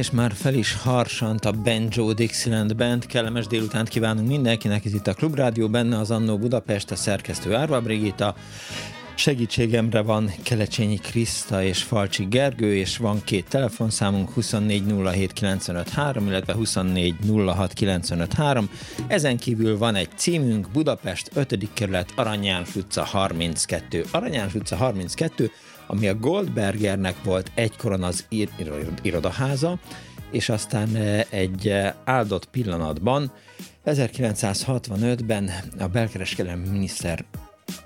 És már fel is harsant a Benjo Dixieland Band. Kellemes délutánt kívánunk mindenkinek, ez itt a Klubrádió, benne az Annó Budapest, a szerkesztő Árva Brigitta, Segítségemre van Kelecsényi Kriszta és Falcsi Gergő, és van két telefonszámunk 2407953, illetve 2406953. Ezen kívül van egy címünk, Budapest 5. kerület Aranyáns utca 32. Aranyáns utca 32, ami a Goldbergernek volt egykoron az ir- ir- irodaháza, és aztán eh, egy eh, áldott pillanatban 1965-ben a belkereskedelmi miniszter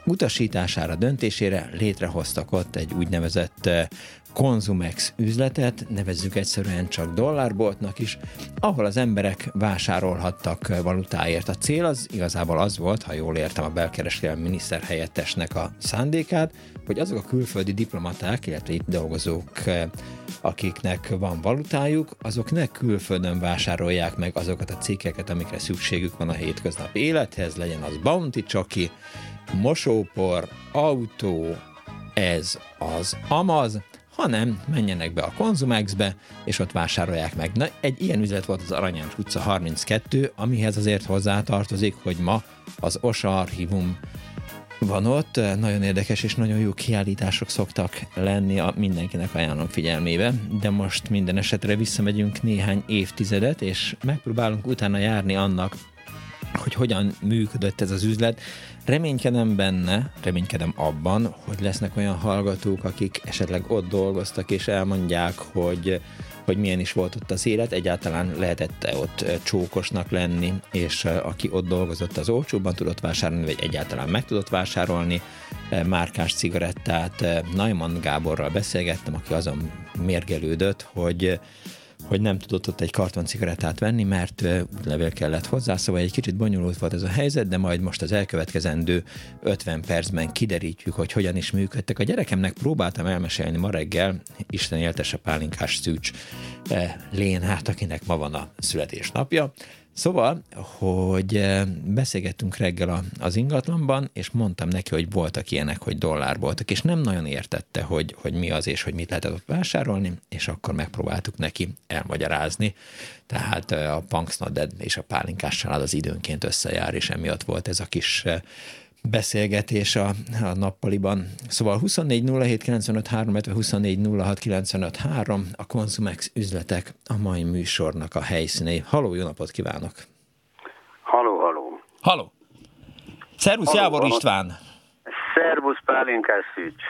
utasítására, döntésére létrehoztak ott egy úgynevezett eh, Konzumex üzletet, nevezzük egyszerűen csak dollárboltnak is, ahol az emberek vásárolhattak valutáért. A cél az igazából az volt, ha jól értem a belkereskedelmi miniszter helyettesnek a szándékát, hogy azok a külföldi diplomaták, illetve itt dolgozók, akiknek van valutájuk, azok ne külföldön vásárolják meg azokat a cikkeket, amikre szükségük van a hétköznapi élethez, legyen az bounty csoki, mosópor, autó, ez az amaz, hanem menjenek be a Konzumexbe, és ott vásárolják meg. Na, egy ilyen üzlet volt az Aranyás utca 32, amihez azért hozzátartozik, hogy ma az OSA archívum van ott, nagyon érdekes és nagyon jó kiállítások szoktak lenni, a mindenkinek ajánlom figyelmébe, de most minden esetre visszamegyünk néhány évtizedet, és megpróbálunk utána járni annak, hogy hogyan működött ez az üzlet. Reménykedem benne, reménykedem abban, hogy lesznek olyan hallgatók, akik esetleg ott dolgoztak, és elmondják, hogy hogy milyen is volt ott az élet, egyáltalán lehetett-e ott csókosnak lenni, és aki ott dolgozott, az olcsóbban tudott vásárolni, vagy egyáltalán meg tudott vásárolni márkás cigarettát. Neumann Gáborral beszélgettem, aki azon mérgelődött, hogy hogy nem tudott ott egy karton cigarettát venni, mert útlevél kellett hozzá, szóval egy kicsit bonyolult volt ez a helyzet, de majd most az elkövetkezendő 50 percben kiderítjük, hogy hogyan is működtek. A gyerekemnek próbáltam elmesélni ma reggel, Isten éltesse pálinkás szűcs Lénát, akinek ma van a születésnapja, Szóval, hogy eh, beszélgettünk reggel az ingatlanban, és mondtam neki, hogy voltak ilyenek, hogy dollár voltak, és nem nagyon értette, hogy, hogy mi az, és hogy mit lehetett ott vásárolni, és akkor megpróbáltuk neki elmagyarázni. Tehát eh, a Punksnodded és a pálinkás család az időnként összejár, és emiatt volt ez a kis eh, beszélgetés a, a nappaliban. Szóval 24 07 95 3, 24 06 95 3, a Consumex üzletek a mai műsornak a helyszínei. Haló, jó napot kívánok! Haló, haló! Haló! Szervusz, haló, Jávor haló. István! Szervusz, pálinkás szűcs.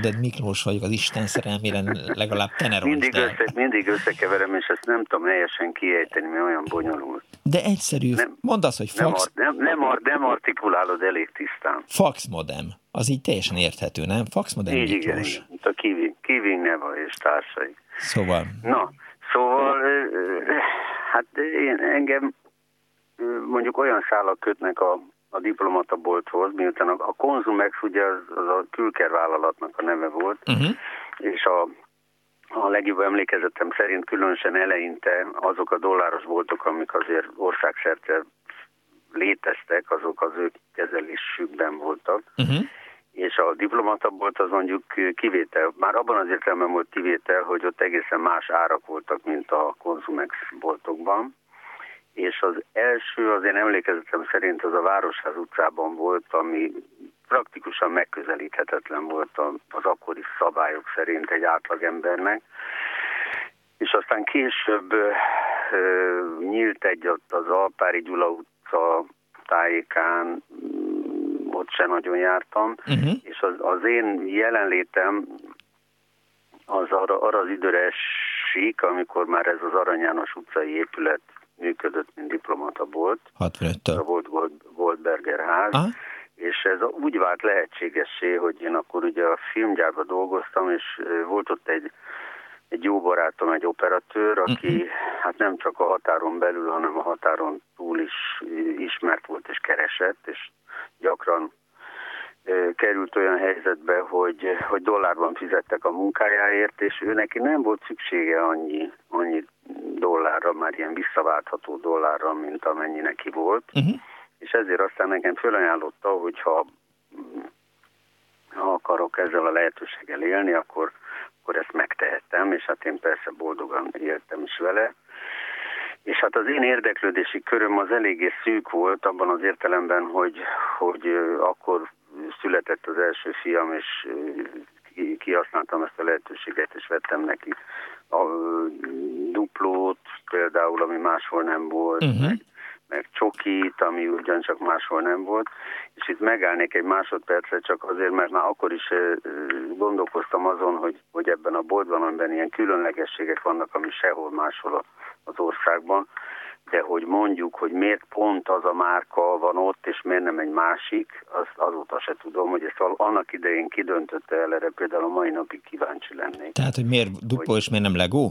de Miklós vagyok, az Isten szerelmére legalább te ne mindig, össze, mindig összekeverem, és ezt nem tudom helyesen kiejteni, mert olyan bonyolult. De egyszerű, nem, mondd azt, hogy fax... Nem, nem, nem, nem artikulálod elég tisztán. Fax modem, az így teljesen érthető, nem? Fax modem így, igen, igen, a Kiwi, Kiwi Neva és társai. Szóval... Na, szóval, hát én, engem mondjuk olyan szálak kötnek a a diplomatabolthoz, miután a, a Konzumex ugye az, az a külkervállalatnak a neve volt, uh-huh. és a, a legjobb emlékezetem szerint különösen eleinte azok a dolláros boltok, amik azért országszerte léteztek, azok az ő kezelésükben voltak. Uh-huh. És a diplomatabolt az mondjuk kivétel, már abban az értelemben volt kivétel, hogy ott egészen más árak voltak, mint a Konzumex boltokban és az első, az én emlékezetem szerint az a Városház utcában volt, ami praktikusan megközelíthetetlen volt az akkori szabályok szerint egy átlagembernek. És aztán később nyílt egy ott az Alpári Gyula utca tájékán, ott se nagyon jártam, uh-huh. és az, az én jelenlétem az arra, arra az időre esik, amikor már ez az Arany János utcai épület működött, mint diplomata volt. 65 Volt, volt Goldberger ház. Aha. És ez úgy vált lehetségessé, hogy én akkor ugye a filmgyárban dolgoztam, és volt ott egy, egy jó barátom, egy operatőr, aki uh-huh. hát nem csak a határon belül, hanem a határon túl is ismert volt és keresett, és gyakran került olyan helyzetbe, hogy, hogy dollárban fizettek a munkájáért, és ő neki nem volt szüksége annyi, annyi dollárra, már ilyen visszaváltható dollárra, mint amennyi neki volt. Uh-huh. És ezért aztán nekem fölajánlotta, hogy ha, akarok ezzel a lehetőséggel élni, akkor, akkor ezt megtehettem, és hát én persze boldogan éltem is vele. És hát az én érdeklődési köröm az eléggé szűk volt abban az értelemben, hogy, hogy akkor született az első fiam, és kihasználtam ezt a lehetőséget, és vettem neki a duplót, például, ami máshol nem volt, uh-huh. meg, meg csokit, ami ugyancsak máshol nem volt, és itt megállnék egy másodpercet csak azért, mert már akkor is gondolkoztam azon, hogy, hogy ebben a boltban, amiben ilyen különlegességek vannak, ami sehol máshol az országban, de hogy mondjuk, hogy miért pont az a márka van ott, és miért nem egy másik, az, azóta se tudom, hogy ezt annak idején kidöntötte el, erre például a mai napig kíváncsi lennék. Tehát, hogy miért dupó hogy... és miért nem Lego?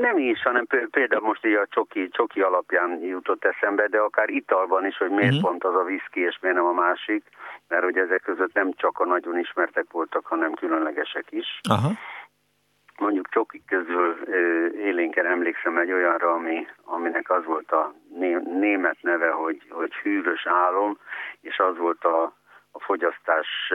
Nem is, hanem például most így a csoki, csoki alapján jutott eszembe, de akár italban is, hogy miért uh-huh. pont az a viszki, és miért nem a másik, mert hogy ezek között nem csak a nagyon ismertek voltak, hanem különlegesek is. Aha mondjuk csokik közül élénken emlékszem egy olyanra, ami, aminek az volt a német neve, hogy, hogy hűvös álom, és az volt a, a fogyasztás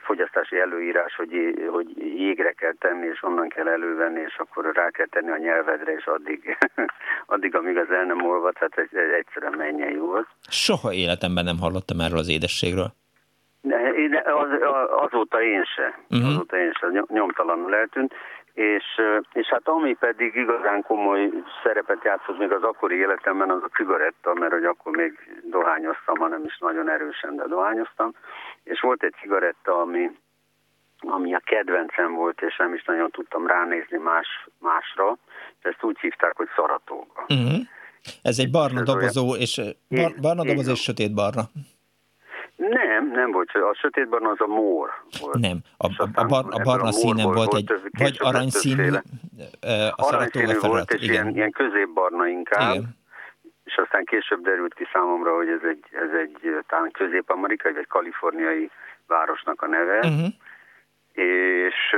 fogyasztási előírás, hogy, hogy jégre kell tenni, és onnan kell elővenni, és akkor rá kell tenni a nyelvedre, és addig, addig amíg az el nem olvad, hát ez, ez egyszerűen mennyei volt. Soha életemben nem hallottam erről az édességről. Én, az, azóta én se, uh-huh. azóta én se, nyomtalanul eltűnt, és, és hát ami pedig igazán komoly szerepet játszott még az akkori életemben, az a cigaretta, mert hogy akkor még dohányoztam, hanem is nagyon erősen, de dohányoztam, és volt egy cigaretta, ami, ami a kedvencem volt, és nem is nagyon tudtam ránézni más, másra, és ezt úgy hívták, hogy szaratóga. Uh-huh. Ez egy barna dobozó, és bar, barna dobozó és sötét barna. Nem, nem volt. A sötétben az a mór volt. Nem, a, a, a, bar, a barna színen volt, volt egy, vagy aranyszínű, a aranyszínű volt, és igen. Ilyen, ilyen középbarna inkább. Igen. És aztán később derült ki számomra, hogy ez egy, ez egy talán közép-amerikai, vagy kaliforniai városnak a neve. Uh-huh. És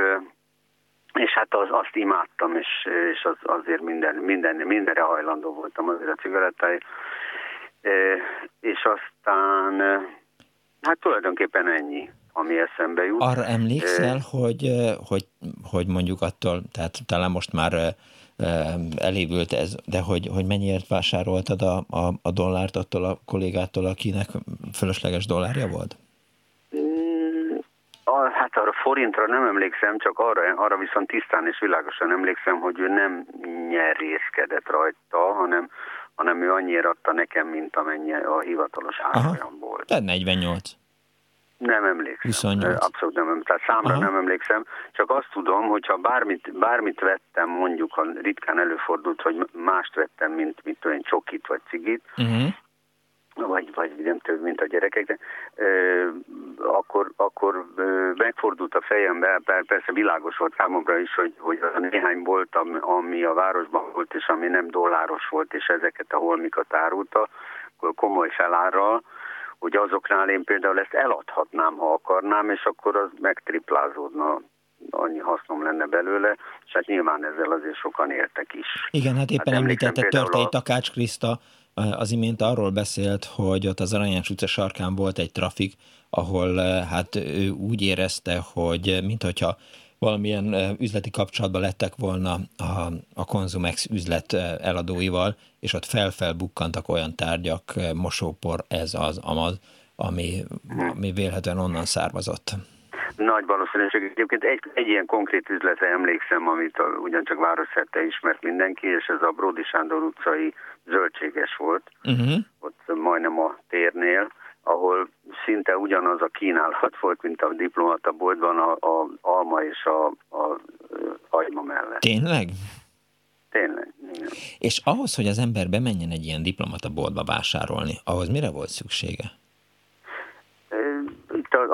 és hát az, azt imádtam, és, és az, azért minden, minden, mindenre hajlandó voltam azért a cigarettáért. És aztán Hát tulajdonképpen ennyi, ami eszembe jut. Arra emlékszel, e... hogy, hogy, hogy mondjuk attól, tehát talán most már elévült ez, de hogy, hogy mennyiért vásároltad a, a, a dollárt attól a kollégától, akinek fölösleges dollárja volt? Mm, a, hát arra forintra nem emlékszem, csak arra, arra viszont tisztán és világosan emlékszem, hogy ő nem nyerészkedett rajta, hanem hanem ő annyira adta nekem, mint amennyi a hivatalos árfolyam volt. Tehát 48. Nem emlékszem. 28. Abszolút nem emlékszem. Tehát számra Aha. nem emlékszem. Csak azt tudom, hogyha bármit, bármit vettem, mondjuk, ha ritkán előfordult, hogy mást vettem, mint mit olyan csokit vagy cigit, uh-huh vagy, vagy nem több, mint a gyerekek, de, ö, akkor, akkor megfordult a fejembe, persze világos volt számomra is, hogy, hogy az a néhány volt, ami a városban volt, és ami nem dolláros volt, és ezeket a holmikat árulta, komoly felárral, hogy azoknál én például ezt eladhatnám, ha akarnám, és akkor az megtriplázódna annyi hasznom lenne belőle, és hát nyilván ezzel azért sokan értek is. Igen, hát éppen hát említette Törtei Takács Kriszta, az imént arról beszélt, hogy ott az Aranyás utca sarkán volt egy trafik, ahol hát ő úgy érezte, hogy mintha valamilyen üzleti kapcsolatban lettek volna a, a Consumex üzlet eladóival, és ott felfelbukkantak olyan tárgyak, mosópor, ez az, amaz, ami, ami vélhetően onnan származott. Nagy valószínűség. Egyébként egy, egy ilyen konkrét üzletre emlékszem, amit a, ugyancsak városszerte ismert mindenki, és ez a Bródi Sándor utcai zöldséges volt, uh-huh. ott majdnem a térnél, ahol szinte ugyanaz a kínálat volt, mint a diplomata boltban a, a alma és a, a, hagyma mellett. Tényleg? Tényleg, igen. És ahhoz, hogy az ember bemenjen egy ilyen diplomata boltba vásárolni, ahhoz mire volt szüksége?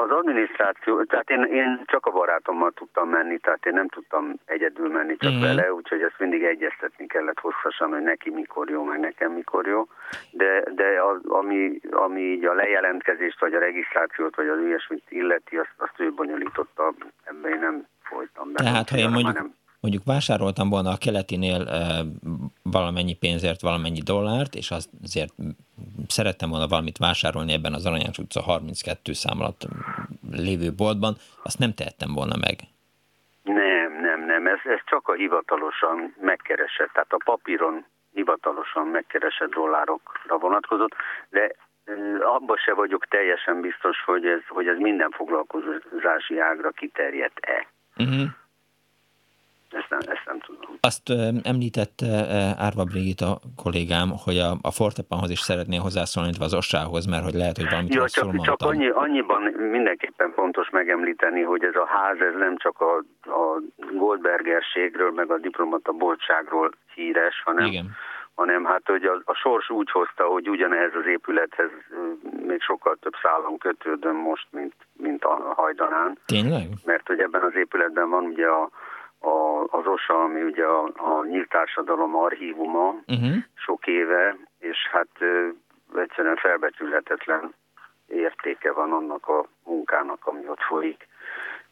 Az adminisztráció, tehát én, én csak a barátommal tudtam menni, tehát én nem tudtam egyedül menni csak uh-huh. vele, úgyhogy ezt mindig egyeztetni kellett hosszasan, hogy neki mikor jó, meg nekem mikor jó. De, de az, ami, ami így a lejelentkezést, vagy a regisztrációt, vagy az ilyesmit illeti, azt, azt ő bonyolította, ebben én nem folytam be. Tehát, ha én mondjuk, nem mondjuk vásároltam volna a keletinél e, valamennyi pénzért, valamennyi dollárt, és azért szerettem volna valamit vásárolni ebben az Aranyás utca 32 szám alatt lévő boltban, azt nem tehettem volna meg. Nem, nem, nem, ez, ez csak a hivatalosan megkeresett, tehát a papíron hivatalosan megkeresett dollárokra vonatkozott, de abban se vagyok teljesen biztos, hogy ez, hogy ez minden foglalkozási ágra kiterjedt-e. Uh-huh. Ezt nem, ezt nem tudom. Azt említette Árva Brigitta kollégám, hogy a, a Fortepanhoz is szeretné hozzászólni, az ossához, mert hogy lehet, hogy valamit ja, csak, csak annyi, annyiban mindenképpen fontos megemlíteni, hogy ez a ház ez nem csak a, a Goldbergerségről, meg a diplomata boltságról híres, hanem, Igen. hanem hát, hogy a, a sors úgy hozta, hogy ugyanehhez az épülethez még sokkal több szállam kötődöm most, mint, mint a hajdanán. Tényleg? Mert hogy ebben az épületben van ugye a a, az OSA, ami ugye a, a nyílt társadalom archívuma uh-huh. sok éve, és hát egyszerűen felbecsülhetetlen értéke van annak a munkának, ami ott folyik,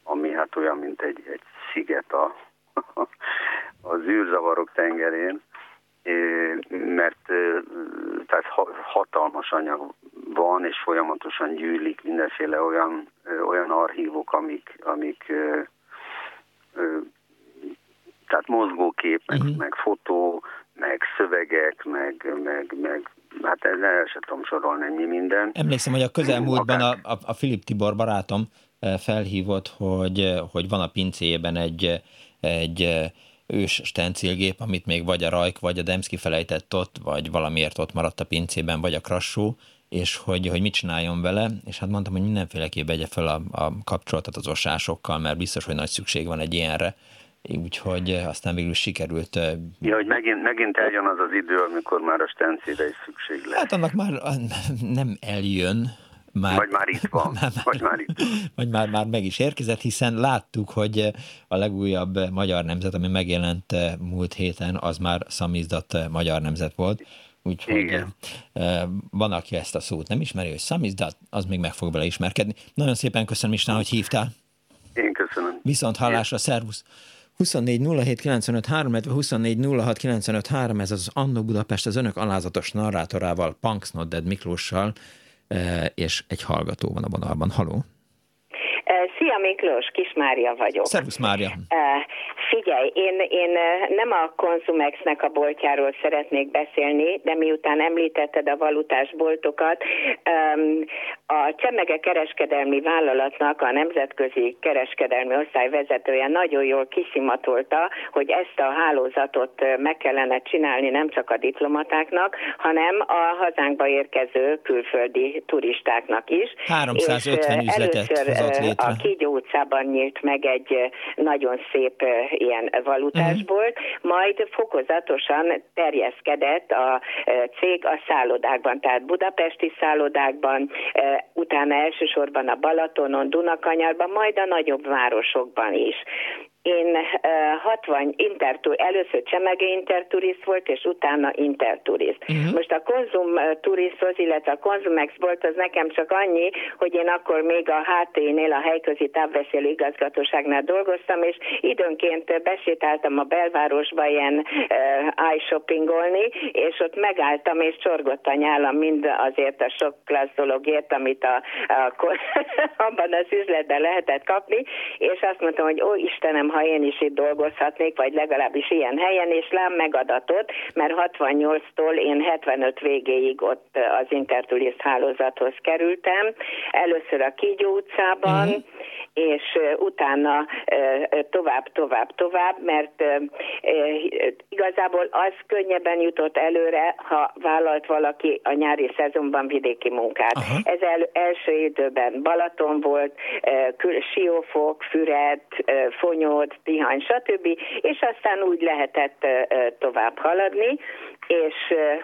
ami hát olyan, mint egy, egy sziget a, az űrzavarok tengerén, mert tehát hatalmas anyag van, és folyamatosan gyűlik mindenféle olyan, olyan archívok, amik, amik tehát mozgókép, meg, uh-huh. meg fotó, meg szövegek, meg, meg, meg hát ez el sem tudom sorolni ennyi minden. Emlékszem, hogy a közelmúltban a, a, a Filip Tibor barátom eh, felhívott, hogy, eh, hogy van a pincéjében egy, egy eh, ős stencilgép, amit még vagy a Rajk, vagy a Demszki felejtett ott, vagy valamiért ott maradt a pincében, vagy a Krassó, és hogy, hogy mit csináljon vele, és hát mondtam, hogy mindenféleképp vegye fel a, a kapcsolatot az osásokkal, mert biztos, hogy nagy szükség van egy ilyenre, úgyhogy eh, aztán végül sikerült. Eh, ja, hogy megint, megint eljön az az idő, amikor már a stencére is szükség lesz. Hát annak már nem eljön, már, vagy már itt van. Már, vagy már itt. Vagy már, már meg is érkezett, hiszen láttuk, hogy eh, a legújabb magyar nemzet, ami megjelent múlt héten, az már szamizdat magyar nemzet volt. Úgyhogy Igen. van, aki ezt a szót nem ismeri, hogy szamizdat, az még meg fog bele ismerkedni. Nagyon szépen köszönöm István, hogy hívtál. Én köszönöm. Viszont hallásra, szervusz! 24 07 24 ez az Annó Budapest az önök alázatos narrátorával, Punks Not Dead Miklóssal, eh, és egy hallgató van a vonalban. Haló! Szia Miklós, Kis Mária vagyok. Szervusz Mária. Figyelj, én, én nem a Konzumexnek a boltjáról szeretnék beszélni, de miután említetted a valutás boltokat, a Csemege kereskedelmi vállalatnak a nemzetközi kereskedelmi osztály vezetője nagyon jól kiszimatolta, hogy ezt a hálózatot meg kellene csinálni nem csak a diplomatáknak, hanem a hazánkba érkező külföldi turistáknak is. 350 és üzletet hozott létre. A Kígyó utcában nyílt meg egy nagyon szép ilyen valutásból, uh-huh. majd fokozatosan terjeszkedett a cég a szállodákban, tehát budapesti szállodákban, utána elsősorban a Balatonon, Dunakanyarban, majd a nagyobb városokban is. Én uh, 60 intertur, először Csemege Interturist volt, és utána Interturist. Uh-huh. Most a Konzum Turisthoz, illetve a Konzumex volt az nekem csak annyi, hogy én akkor még a HT-nél, a helyközi távbeszélő igazgatóságnál dolgoztam, és időnként besétáltam a belvárosba ilyen uh, iShoppingolni, és ott megálltam, és csorgott a nyálam mind azért a sok klassz dologért, amit a, a, abban az üzletben lehetett kapni, és azt mondtam, hogy ó Istenem, ha én is itt dolgozhatnék, vagy legalábbis ilyen helyen, és lám megadatott, mert 68-tól én 75 végéig ott az Interturiszt hálózathoz kerültem. Először a Kígyó utcában, uh-huh és utána tovább, tovább, tovább, mert igazából az könnyebben jutott előre, ha vállalt valaki a nyári szezonban vidéki munkát. Aha. Ez el, első időben Balaton volt, Siófok, Füred, Fonyód, Tihany, stb. És aztán úgy lehetett tovább haladni, és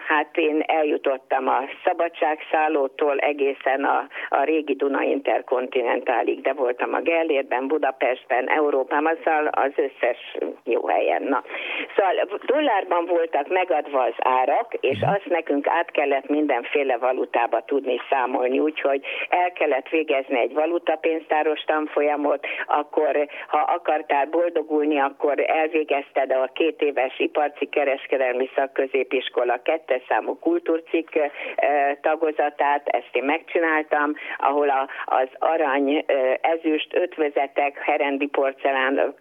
hát én eljutottam a szabadságszállótól egészen a, a régi Duna Interkontinentálig, de voltam a Gellérben, Budapestben, Európában, az, az összes jó helyen. Na. Szóval dollárban voltak megadva az árak, és mhm. azt nekünk át kellett mindenféle valutába tudni számolni, úgyhogy el kellett végezni egy valutapénztáros tanfolyamot, akkor ha akartál boldogulni, akkor elvégezted a két éves iparci kereskedelmi szakközép középiskola kettes számú kultúrcikk tagozatát, ezt én megcsináltam, ahol a, az arany, ezüst, ötvözetek, herendi porcelán,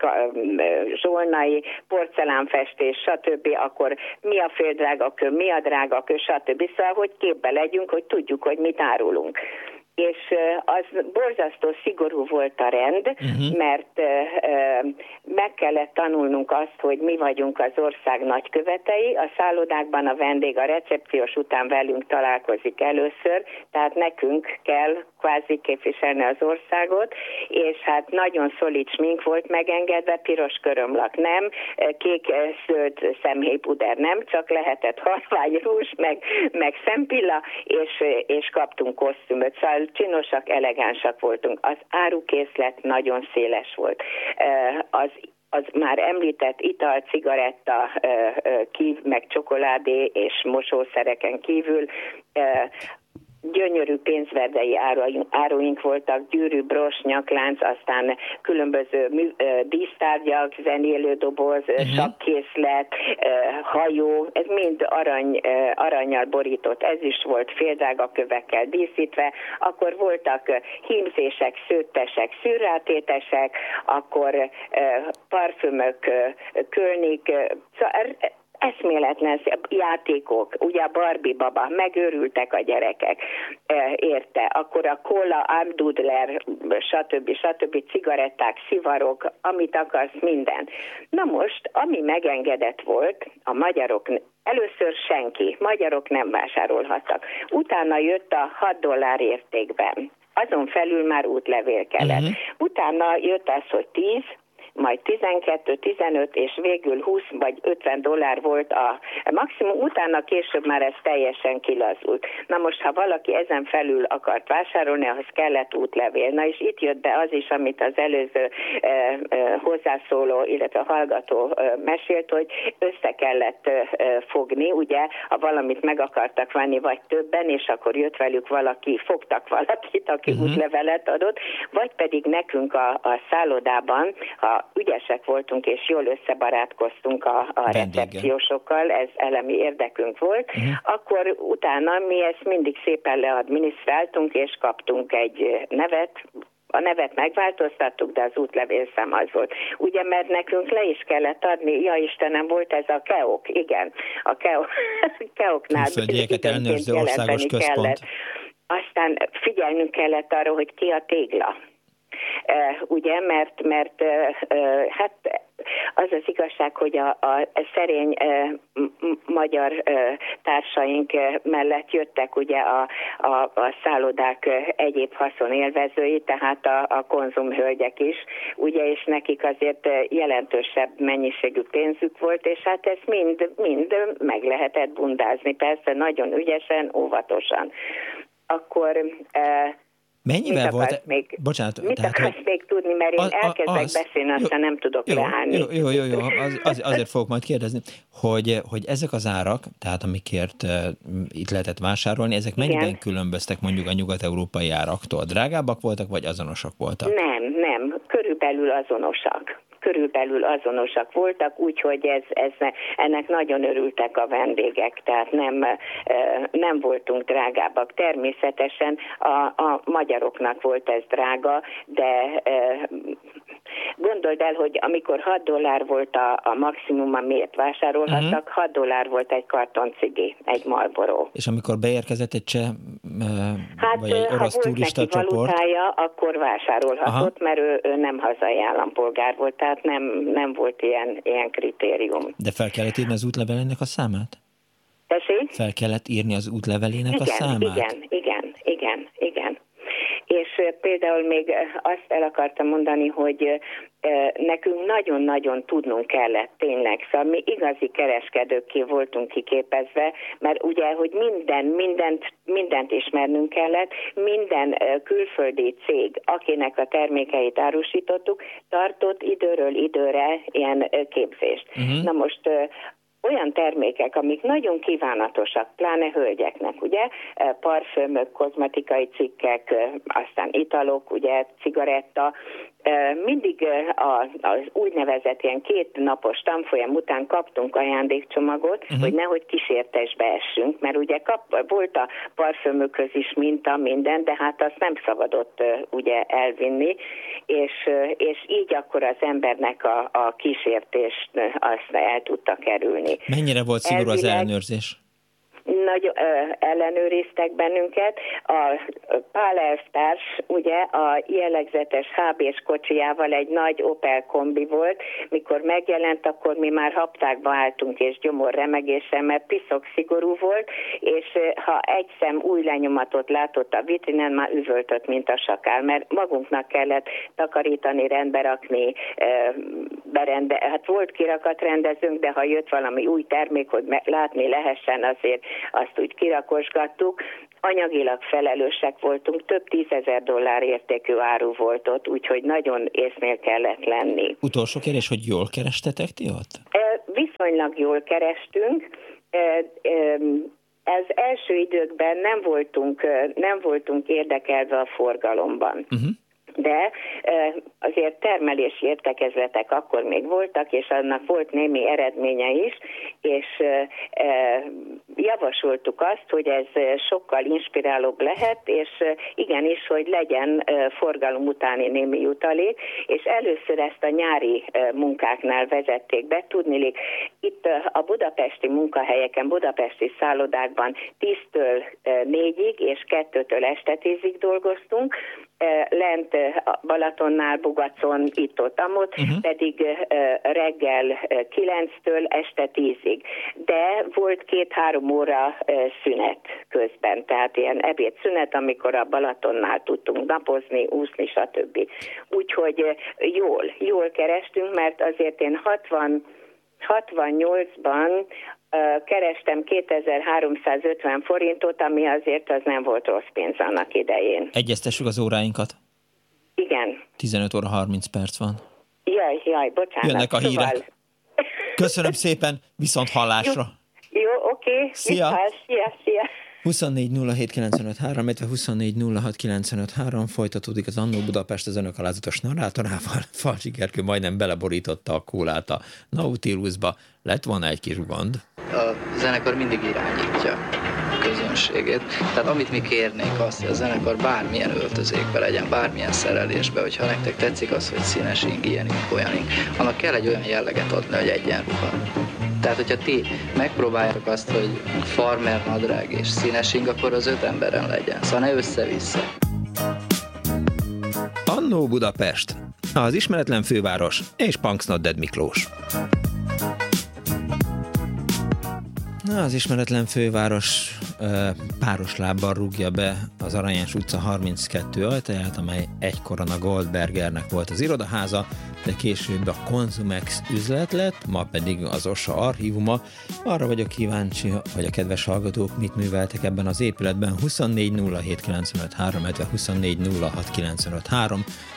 zsolnai, porcelánfestés, stb., akkor mi a féldrágakő, mi a drágakő, stb. Szóval, hogy képbe legyünk, hogy tudjuk, hogy mit árulunk és az borzasztó szigorú volt a rend, uh-huh. mert meg kellett tanulnunk azt, hogy mi vagyunk az ország nagykövetei, a szállodákban a vendég a recepciós után velünk találkozik először, tehát nekünk kell kvázi képviselni az országot, és hát nagyon szolid smink volt megengedve, piros körömlak nem, kék szőt szemhéjpuder nem, csak lehetett halvány rúzs, meg, meg szempilla, és, és kaptunk kosztümöt. Szóval csinosak, elegánsak voltunk. Az árukészlet nagyon széles volt. Az az már említett ital, cigaretta, kív, meg csokoládé és mosószereken kívül gyönyörű pénzverdei áruink voltak, gyűrű, bros, nyaklánc, aztán különböző mű, dísztárgyak, zenélő doboz, uh-huh. sakkészlet, hajó, ez mind arany, aranyal borított, ez is volt féldrága kövekkel díszítve, akkor voltak hímzések, szőttesek, szűrrátétesek, akkor parfümök, kölnik, szóval eszméletlen játékok, ugye a Barbie baba, megőrültek a gyerekek, e, érte, akkor a cola, Amdudler, stb. stb. cigaretták, szivarok, amit akarsz, minden. Na most, ami megengedett volt, a magyarok Először senki, magyarok nem vásárolhattak. Utána jött a 6 dollár értékben. Azon felül már útlevél kellett. Uh-huh. Utána jött az, hogy 10, majd 12, 15 és végül 20 vagy 50 dollár volt a maximum, utána később már ez teljesen kilazult. Na most, ha valaki ezen felül akart vásárolni, ahhoz kellett útlevél. Na és itt jött be az is, amit az előző eh, eh, hozzászóló, illetve a hallgató eh, mesélt, hogy össze kellett eh, fogni, ugye, ha valamit meg akartak venni, vagy többen, és akkor jött velük valaki, fogtak valakit, aki uh-huh. útlevelet adott, vagy pedig nekünk a, a szállodában, ha ügyesek voltunk és jól összebarátkoztunk a, a recepciósokkal, ez elemi érdekünk volt, uh-huh. akkor utána mi ezt mindig szépen leadminisztráltunk, és kaptunk egy nevet, a nevet megváltoztattuk, de az útlevélszám az volt. Ugye, mert nekünk le is kellett adni, ja Istenem, volt ez a KEOK, igen, a KEOK, KEOK-nál ellenőrző országos központ. Kellett. Aztán figyelnünk kellett arra, hogy ki a tégla ugye, mert, mert hát az az igazság, hogy a, a szerény magyar társaink mellett jöttek ugye a, a, a szállodák egyéb haszonélvezői, tehát a, a konzumhölgyek is, ugye, és nekik azért jelentősebb mennyiségű pénzük volt, és hát ezt mind, mind meg lehetett bundázni, persze nagyon ügyesen, óvatosan. Akkor Mennyivel mit volt? Még, Bocsánat. Mit tehát, akarsz hogy... még tudni, mert én az, elkezdek az, beszélni, aztán jó, nem tudok jó, leállni. Jó, jó, jó, jó. Az, az, azért fogok majd kérdezni, hogy, hogy ezek az árak, tehát amikért uh, itt lehetett vásárolni, ezek mennyiben Igen. különböztek mondjuk a nyugat-európai áraktól? Drágábbak voltak, vagy azonosak voltak? Nem, nem, körülbelül azonosak körülbelül azonosak voltak, úgyhogy ez, ez, ennek nagyon örültek a vendégek, tehát nem, nem voltunk drágábbak. Természetesen a, a magyaroknak volt ez drága, de gondold el, hogy amikor 6 dollár volt a, a maximum, amiért vásárolhattak, uh-huh. Mhm. 6 dollár volt egy karton cigi, egy Marlboro. És amikor beérkezett egy cseh, hát, vagy egy orosz ha turista volt csoport? valutája, akkor vásárolhatott, Aha. mert ő, ő nem hazai állampolgár volt, tehát nem, nem volt ilyen, ilyen kritérium. De fel kellett írni az útlevelének a számát? Tessék? Fel kellett írni az útlevelének igen, a számát? Igen, igen, igen, igen. És például még azt el akartam mondani, hogy nekünk nagyon-nagyon tudnunk kellett tényleg, szóval mi igazi kereskedőkké voltunk kiképezve, mert ugye, hogy minden, mindent, mindent ismernünk kellett, minden külföldi cég, akinek a termékeit árusítottuk, tartott időről időre ilyen képzést. Uh-huh. Na most olyan termékek, amik nagyon kívánatosak, pláne hölgyeknek, ugye, parfümök, kozmetikai cikkek, aztán italok, ugye, cigaretta, mindig az úgynevezett ilyen két napos tanfolyam után kaptunk ajándékcsomagot, uh-huh. hogy nehogy kísértesbe essünk, mert ugye kap, volt a parfümökhöz is minta, minden, de hát azt nem szabadott ugye elvinni, és, és így akkor az embernek a, a kísértést azt el tudta kerülni. Mennyire volt szigorú Elvileg, az ellenőrzés? Nagy ellenőriztek bennünket. A Pál elvtárs ugye a jellegzetes HB-s kocsijával egy nagy Opel kombi volt, mikor megjelent, akkor mi már haptákba álltunk és gyomor remegésen, mert piszok szigorú volt, és ha egy szem új lenyomatot látott a vitrinen, már üvöltött, mint a sakál, mert magunknak kellett takarítani, rendbe rakni, berende, hát volt kirakatrendezőnk, de ha jött valami új termék, hogy látni lehessen, azért azt úgy kirakosgattuk. Anyagilag felelősek voltunk, több tízezer dollár értékű áru volt ott, úgyhogy nagyon észnél kellett lenni. Utolsó kérdés, hogy jól kerestetek ti ott? Viszonylag jól kerestünk. Ez első időkben nem voltunk, nem voltunk érdekelve a forgalomban. Uh-huh de azért termelési értekezletek akkor még voltak, és annak volt némi eredménye is, és javasoltuk azt, hogy ez sokkal inspirálóbb lehet, és igenis, hogy legyen forgalom utáni némi jutalék, és először ezt a nyári munkáknál vezették be. Tudnilik, itt a budapesti munkahelyeken, budapesti szállodákban 10-től 4-ig és 2-től este 10-ig dolgoztunk, lent Balatonnál, Bugacon, itt-ott, amott, uh-huh. pedig reggel 9-től este 10-ig. De volt két-három óra szünet közben, tehát ilyen ebédszünet, amikor a Balatonnál tudtunk napozni, úszni, stb. Úgyhogy jól, jól kerestünk, mert azért én 60 68-ban kerestem 2350 forintot, ami azért az nem volt rossz pénz annak idején. Egyeztessük az óráinkat. Igen. 15 óra 30 perc van. Jaj, jaj, bocsánat. Jönnek a hírek. Szóval... Köszönöm szépen, viszont hallásra. Jó, jó oké. Okay. Szia. Viszont, szia, szia. 24 illetve 24 folytatódik az Annó Budapest az önök alázatos narrátorával. Falsi Gerkő majdnem beleborította a kólát a Nautilusba. Lett volna egy kis gond? A zenekar mindig irányítja a közönségét. Tehát amit mi kérnénk azt, hogy a zenekar bármilyen öltözékbe legyen, bármilyen szerelésbe, hogyha nektek tetszik az, hogy színes ing, ilyen ing, olyan ing, annak kell egy olyan jelleget adni, hogy egyenruha. Tehát, hogyha ti megpróbáljátok azt, hogy farmer nadrág és színes ing, akkor az öt emberen legyen. Szóval ne össze-vissza. Annó Budapest, az ismeretlen főváros és Punksnodded Miklós. Na, az ismeretlen főváros páros lábbal rúgja be az Aranyás utca 32 ajtaját, amely egykor a Goldbergernek volt az irodaháza, de később a Consumex üzlet lett, ma pedig az OSA archívuma. Arra vagyok kíváncsi, hogy a kedves hallgatók mit műveltek ebben az épületben. 24 07 24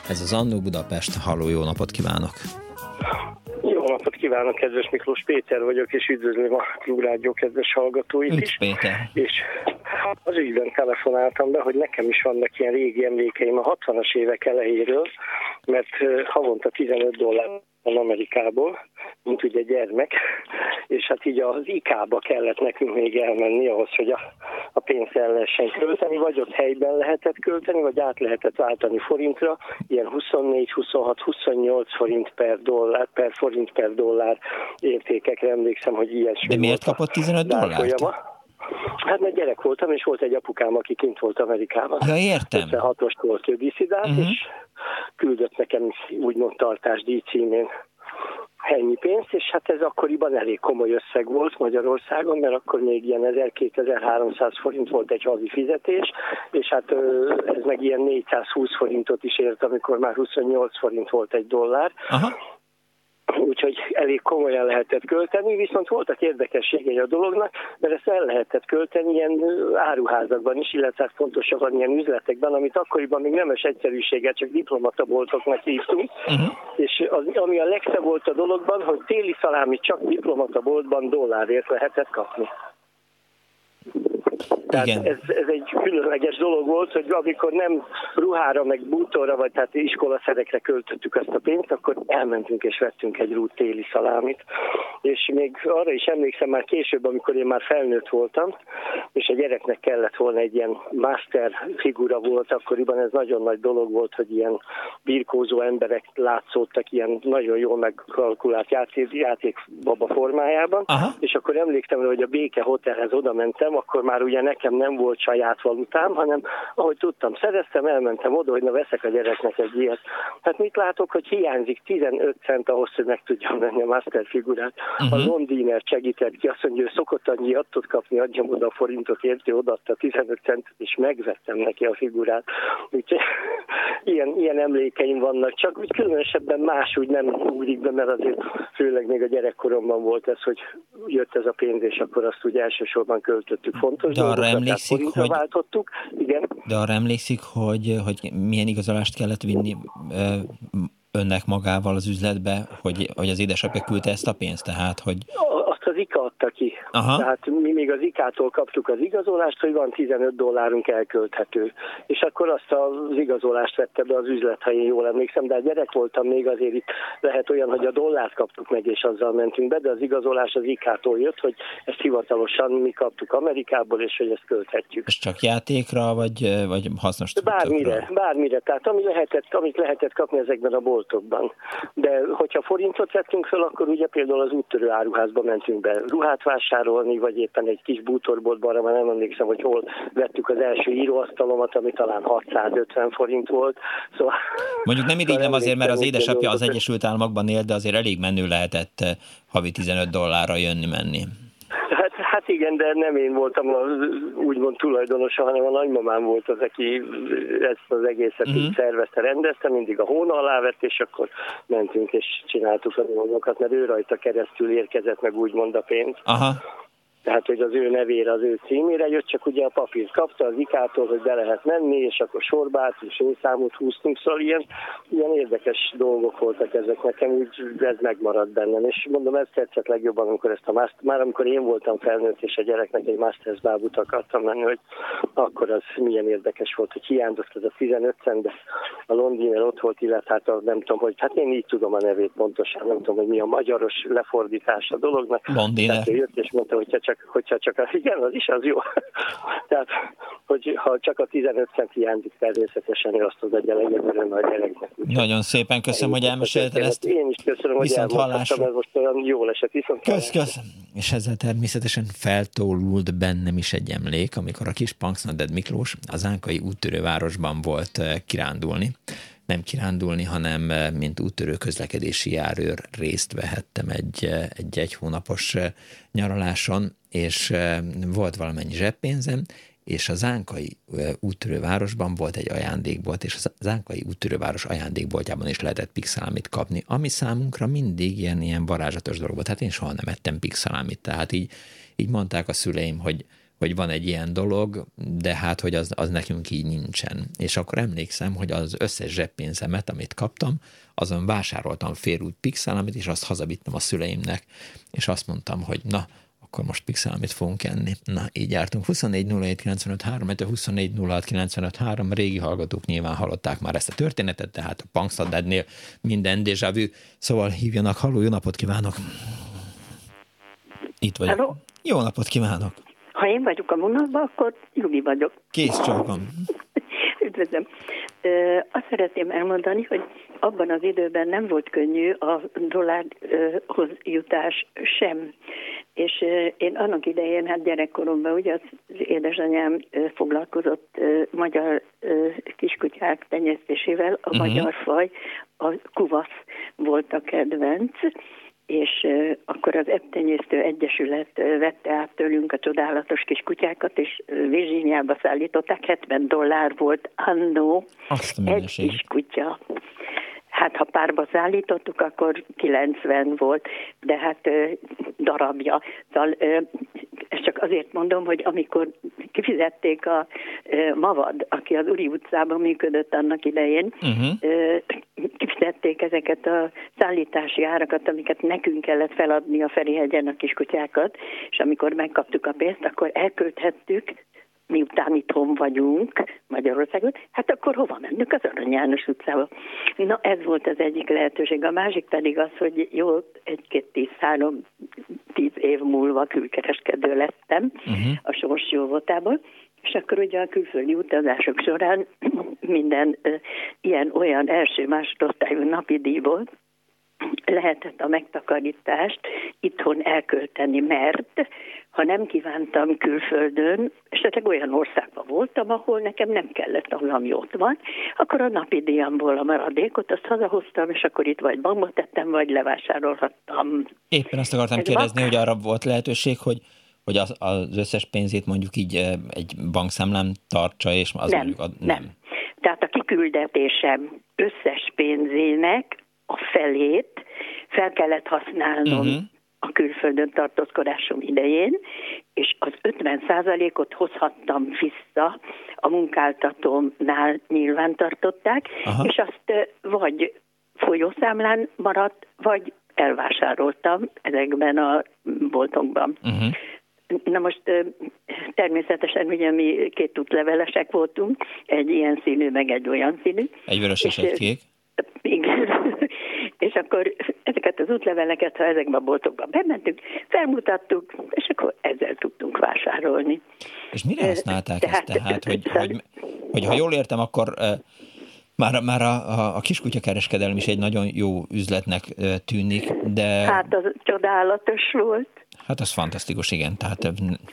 Ez az Annó Budapest. Halló, jó napot kívánok! Kívánok, kedves Miklós Péter vagyok, és üdvözlöm a Klubrádió kedves hallgatóit Üdv, is. Péter. És az ügyben telefonáltam be, hogy nekem is vannak ilyen régi emlékeim a 60-as évek elejéről, mert havonta 15 dollár van Amerikából, mint ugye gyermek, és hát így az IK-ba kellett nekünk még elmenni ahhoz, hogy a, a pénzt el lehessen költeni, vagy ott helyben lehetett költeni, vagy át lehetett váltani forintra, ilyen 24, 26, 28 forint per dollár, per forint per dollár értékekre emlékszem, hogy ilyen De miért kapott 15 dollárt? Hát mert gyerek voltam, és volt egy apukám, aki kint volt Amerikában. Ja, értem. 56-os volt ő diszidát, uh-huh. és küldött nekem úgymond tartásdíj címén helyi pénzt, és hát ez akkoriban elég komoly összeg volt Magyarországon, mert akkor még ilyen 1200-1300 forint volt egy havi fizetés, és hát ez meg ilyen 420 forintot is ért, amikor már 28 forint volt egy dollár. Aha úgyhogy elég komolyan lehetett költeni, viszont voltak érdekességei a dolognak, mert ezt el lehetett költeni ilyen áruházakban is, illetve hát pontosabban ilyen üzletekben, amit akkoriban még nemes egyszerűséget, csak diplomataboltoknak hívtunk, uh-huh. és az, ami a legszebb volt a dologban, hogy téli szalámi csak diplomataboltban dollárért lehetett kapni. Tehát Igen. Ez, ez egy különleges dolog volt, hogy amikor nem ruhára, meg bútorra, vagy tehát iskolaszerekre költöttük azt a pénzt, akkor elmentünk és vettünk egy rút téli szalámit. És még arra is emlékszem már később, amikor én már felnőtt voltam, és a gyereknek kellett volna egy ilyen master figura volt, akkoriban ez nagyon nagy dolog volt, hogy ilyen birkózó emberek látszódtak ilyen nagyon jól megkalkulált játék, játékbaba formájában, Aha. és akkor emlékszem, hogy a Béke Hotelhez oda mentem, akkor már ugye nekem nem volt saját valutám, hanem ahogy tudtam, szereztem, elmentem oda, hogy na veszek a gyereknek egy ilyet. Hát mit látok, hogy hiányzik 15 cent ahhoz, hogy meg tudjam venni a master figurát. Uh-huh. A mhm. Londiner segített ki, azt mondja, hogy szokott annyi attot kapni, adjam oda a forintot, érti, odaadta 15 centet, és megvettem neki a figurát. Úgyhogy ilyen, ilyen emlékeim vannak, csak úgy különösebben más úgy nem úrik be, mert azért főleg még a gyerekkoromban volt ez, hogy jött ez a pénz, és akkor azt úgy elsősorban költöttük. Fontos de arra emlékszik, hogy, váltottuk. Igen. De arra emlékszik, hogy, hogy milyen igazolást kellett vinni önnek magával az üzletbe, hogy, hogy az édesapja küldte ezt a pénzt, tehát hogy az IKA adta ki. Aha. Tehát mi még az IKA-tól kaptuk az igazolást, hogy van 15 dollárunk elkölthető. És akkor azt az igazolást vette be az üzlet, ha én jól emlékszem, de a gyerek voltam még azért itt lehet olyan, hogy a dollárt kaptuk meg, és azzal mentünk be, de az igazolás az IK-tól jött, hogy ezt hivatalosan mi kaptuk Amerikából, és hogy ezt költhetjük. És csak játékra, vagy, vagy hasznos Bármire, bármire. Tehát ami lehetett, amit lehetett kapni ezekben a boltokban. De hogyha forintot vettünk fel, akkor ugye például az úttörő áruházba mentünk be ruhát vásárolni, vagy éppen egy kis bútorboltban, arra már nem emlékszem, hogy hol vettük az első íróasztalomat, ami talán 650 forint volt. Szóval, Mondjuk nem irigylem azért, mert az édesapja az Egyesült Államokban él, de azért elég menő lehetett eh, havi 15 dollárra jönni-menni. Hát, igen, de nem én voltam az úgymond tulajdonosa, hanem a nagymamám volt az, aki ezt az egészet uh-huh. szervezte, rendezte, mindig a hóna alá vett, és akkor mentünk és csináltuk a dolgokat, mert ő rajta keresztül érkezett meg úgymond a pénz. Aha tehát hogy az ő nevére, az ő címére jött, csak ugye a papírt kapta az ikától, hogy be lehet menni, és akkor sorba át, és én számot húztunk, szóval ilyen, ilyen érdekes dolgok voltak ezek nekem, úgy ez megmaradt bennem, és mondom, ez tetszett legjobban, amikor ezt a master, már amikor én voltam felnőtt, és a gyereknek egy Masters bábút akartam menni, hogy akkor az milyen érdekes volt, hogy hiányzott ez a 15 cent, de a Londiner ott volt, illetve hát a, nem tudom, hogy hát én így tudom a nevét pontosan, nem tudom, hogy mi a magyaros lefordítás a dolognak. Londiner. Tehát ő jött és mondta, hogy csak hogyha csak a, igen, az is az jó. Tehát, hogy ha csak a 15 cent hiányzik, természetesen ő azt tudja legyen a gyereknek. Nagyon szépen köszönöm, hogy elmesélted ezt. Én is köszönöm, hogy elmondhattam, ez most olyan jól esett. Viszont kösz, kösz. És ezzel természetesen feltólult bennem is egy emlék, amikor a kis Panksnaded Miklós az Ánkai úttörővárosban volt eh, kirándulni nem kirándulni, hanem eh, mint úttörő közlekedési járőr részt vehettem egy, eh, egy egy hónapos nyaraláson, és volt valamennyi zseppénzem, és a Zánkai úttörővárosban volt egy ajándékbolt, és a Zánkai úttörőváros ajándékboltjában is lehetett pixelámit kapni, ami számunkra mindig ilyen, ilyen varázsatos dolog volt. Tehát én soha nem ettem pixelámit, tehát így, így mondták a szüleim, hogy, hogy van egy ilyen dolog, de hát, hogy az, az nekünk így nincsen. És akkor emlékszem, hogy az összes zseppénzemet, amit kaptam, azon vásároltam félút pixelámit, és azt hazavittem a szüleimnek, és azt mondtam, hogy na, akkor most pixel, amit fogunk enni. Na, így jártunk. 24 07 24 régi hallgatók nyilván hallották már ezt a történetet, tehát a Punksladednél minden déjà vu. Szóval hívjanak, halló, jó napot kívánok! Itt vagyok. Hello? Jó napot kívánok! Ha én vagyok a vonalban, akkor Jugi vagyok. Kész csókom. Üdvözlöm. Azt szeretném elmondani, hogy abban az időben nem volt könnyű a dollárhoz jutás sem. És én annak idején, hát gyerekkoromban ugye az édesanyám foglalkozott magyar kiskutyák tenyésztésével, a uh-huh. magyar faj, a kuvasz volt a kedvenc, és akkor az Ebtenyésztő Egyesület vette át tőlünk a csodálatos kis kutyákat, és Virginiába szállították, 70 dollár volt annó egy kis kutya. Hát ha párba szállítottuk, akkor 90 volt, de hát darabja. Szóval ezt csak azért mondom, hogy amikor kifizették a Mavad, aki az Uri utcában működött annak idején, uh-huh. kifizették ezeket a szállítási árakat, amiket nekünk kellett feladni a Ferihegyen a kiskutyákat, és amikor megkaptuk a pénzt, akkor elkölthettük miután itthon vagyunk Magyarországon, hát akkor hova mennünk? Az Arany János utcába. Na ez volt az egyik lehetőség. A másik pedig az, hogy jó, egy-két tíz, három, tíz év múlva külkereskedő lettem uh-huh. a Sors Jóvotából, és akkor ugye a külföldi utazások során minden ilyen-olyan első-másodosztályú napi díjból lehetett a megtakarítást itthon elkölteni, mert ha nem kívántam külföldön, esetleg olyan országban voltam, ahol nekem nem kellett, ahol ami ott van, akkor a napi díjamból a maradékot azt hazahoztam, és akkor itt vagy bankba tettem, vagy levásárolhattam. Éppen azt akartam Ez kérdezni, van? hogy arra volt lehetőség, hogy hogy az, az összes pénzét mondjuk így egy bankszámlán tartsa, és az nem, mondjuk... A, nem. nem. Tehát a kiküldetésem összes pénzének a felét fel kellett használnom uh-huh. a külföldön tartózkodásom idején, és az 50 ot hozhattam vissza, a munkáltatómnál nyilván tartották, Aha. és azt vagy folyószámlán maradt, vagy elvásároltam ezekben a boltokban. Uh-huh. Na most természetesen ugye mi két útlevelesek voltunk, egy ilyen színű, meg egy olyan színű. Egy vörös és, és egy kék. Igen. És akkor ezeket az útleveleket, ha ezekbe a boltokba bementünk, felmutattuk, és akkor ezzel tudtunk vásárolni. És mire használták tehát, ezt tehát, hogy, hogy, hogy ha jól értem, akkor már, már a, a, a kiskutyakereskedelem is egy nagyon jó üzletnek tűnik, de... Hát az csodálatos volt. Hát az fantasztikus, igen. Tehát...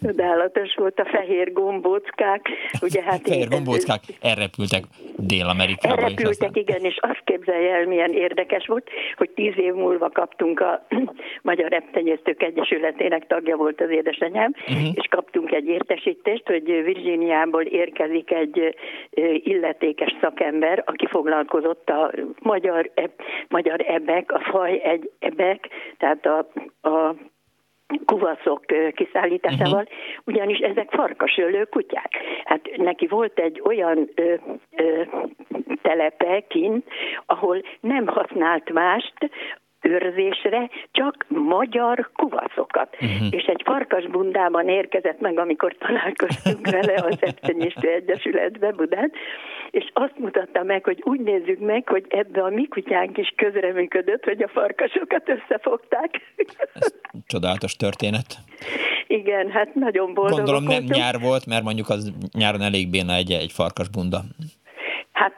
Csodálatos volt a fehér gombóckák. Ugye hát fehér gombóckák elrepültek Dél-Amerikába. Elrepültek, aztán... igen, és azt képzelje el, milyen érdekes volt, hogy tíz év múlva kaptunk a Magyar Reptenyésztők Egyesületének tagja volt az édesanyám, uh-huh. és kaptunk egy értesítést, hogy Virginiából érkezik egy illetékes szakember, aki foglalkozott a magyar, magyar ebek, a faj egy ebek, tehát a, a kuvaszok kiszállításával, uh-huh. ugyanis ezek farkasölő kutyák. Hát neki volt egy olyan ö, ö, telepe kint, ahol nem használt mást, őrzésre csak magyar kuvaszokat. Uh-huh. És egy farkas bundában érkezett meg, amikor találkoztunk vele az Esztenyéstő Egyesületbe Budán, és azt mutatta meg, hogy úgy nézzük meg, hogy ebbe a mi kutyánk is közreműködött, hogy a farkasokat összefogták. Ez csodálatos történet. Igen, hát nagyon boldog. Gondolom nem nyár volt, mert mondjuk az nyáron elég béna egy, egy farkas bunda. Hát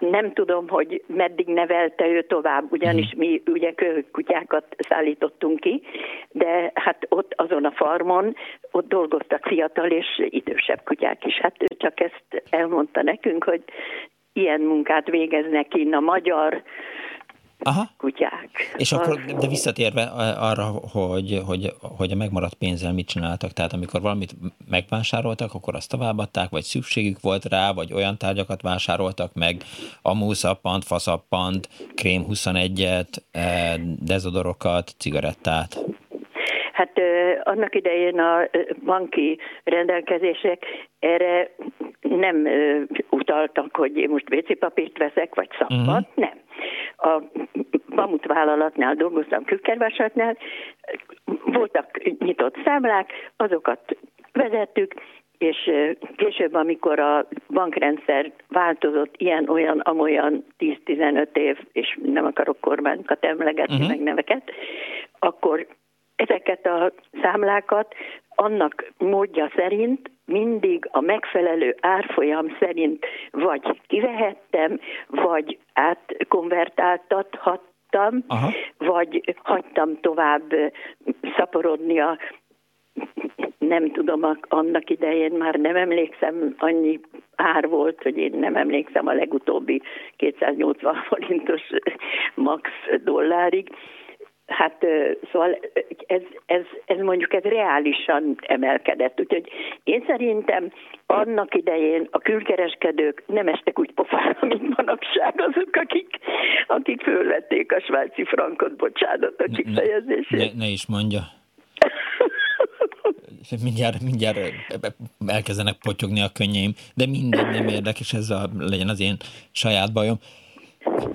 nem tudom, hogy meddig nevelte ő tovább, ugyanis mi ugye kutyákat szállítottunk ki, de hát ott azon a farmon, ott dolgoztak fiatal és idősebb kutyák is. Hát ő csak ezt elmondta nekünk, hogy ilyen munkát végeznek innen a magyar Aha. kutyák. És akkor, de visszatérve arra, hogy, hogy, hogy a megmaradt pénzzel mit csináltak, tehát amikor valamit megvásároltak, akkor azt továbbadták, vagy szükségük volt rá, vagy olyan tárgyakat vásároltak meg, amúszappant, faszappant, krém 21-et, eh, dezodorokat, cigarettát. Hát annak idején a banki rendelkezések erre nem utaltak, hogy én most WC papírt veszek, vagy szappat, uh-huh. nem. A Mamut vállalatnál dolgoztam, Kükkervásárnál, voltak nyitott számlák, azokat vezettük, és később, amikor a bankrendszer változott ilyen-olyan, amolyan 10-15 év, és nem akarok kormányokat emlegetni, uh-huh. meg neveket, akkor ezeket a számlákat annak módja szerint mindig a megfelelő árfolyam szerint vagy kivehettem, vagy átkonvertáltathattam, Aha. vagy hagytam tovább szaporodni a nem tudom, annak idején már nem emlékszem, annyi ár volt, hogy én nem emlékszem a legutóbbi 280 forintos max dollárig. Hát szóval ez, ez, ez mondjuk ez reálisan emelkedett. Úgyhogy én szerintem annak idején a külkereskedők nem estek úgy pofára, mint manapság azok, akik, akik fölvették a svájci frankot, bocsánat a kifejezését. Ne, ne, ne is mondja. mindjárt, mindjárt elkezdenek potyogni a könnyeim, de minden nem érdekes, ez a, legyen az én saját bajom.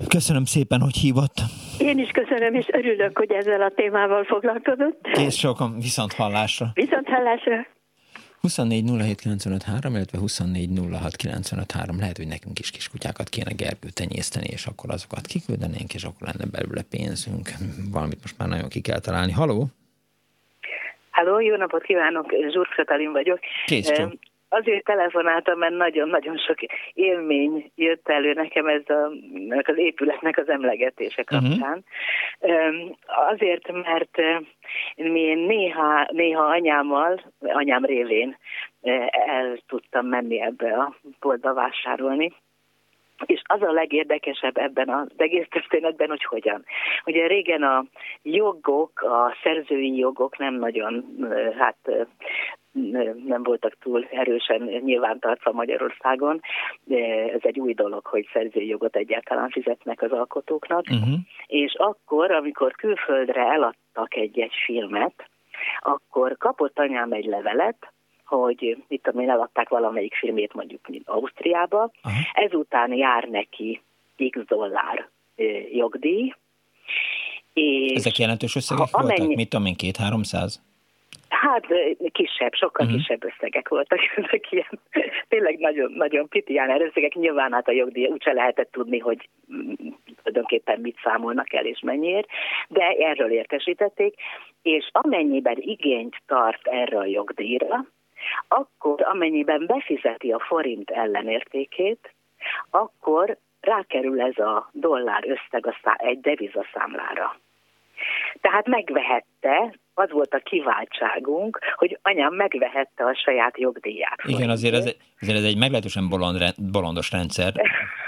Köszönöm szépen, hogy hívott. Én is köszönöm, és örülök, hogy ezzel a témával foglalkozott. Kész sokan, viszont hallásra. Viszont hallásra. 24 illetve 24 Lehet, hogy nekünk is kiskutyákat kéne Gergő tenyészteni, és akkor azokat kiküldenénk, és akkor lenne belőle pénzünk. Valamit most már nagyon ki kell találni. Haló? Halló, jó napot kívánok, Zsurk Katalin vagyok. Kész, Azért telefonáltam, mert nagyon-nagyon sok élmény jött elő nekem ez a, az épületnek az emlegetése mhm. kapcsán. Uh-huh. Azért, mert mi néha, néha anyámmal, anyám révén el tudtam menni ebbe a boltba vásárolni, és az a legérdekesebb ebben az egész történetben, hogy hogyan. Ugye régen a jogok, a szerzői jogok nem nagyon, hát nem voltak túl erősen nyilvántartva Magyarországon. Ez egy új dolog, hogy szerzői jogot egyáltalán fizetnek az alkotóknak. Uh-huh. És akkor, amikor külföldre eladtak egy-egy filmet, akkor kapott anyám egy levelet, hogy mit tudom én, eladták valamelyik filmét mondjuk Ausztriába, Aha. ezután jár neki x dollár jogdíj. És Ezek jelentős összegek ha, amennyi... voltak? Mit tudom én, két-háromszáz? Hát kisebb, sokkal uh-huh. kisebb összegek voltak, ezek ilyen tényleg nagyon, nagyon pitián összegek. Nyilván hát a jogdíj úgyse lehetett tudni, hogy mm, tulajdonképpen mit számolnak el és mennyiért, de erről értesítették, és amennyiben igényt tart erre a jogdíjra, akkor amennyiben befizeti a forint ellenértékét, akkor rákerül ez a dollár összeg a szá- egy devizaszámlára. Tehát megvehette, az volt a kiváltságunk, hogy anyám megvehette a saját jogdíját. Igen, azért ez, azért ez egy meglehetősen bolond, bolondos rendszer.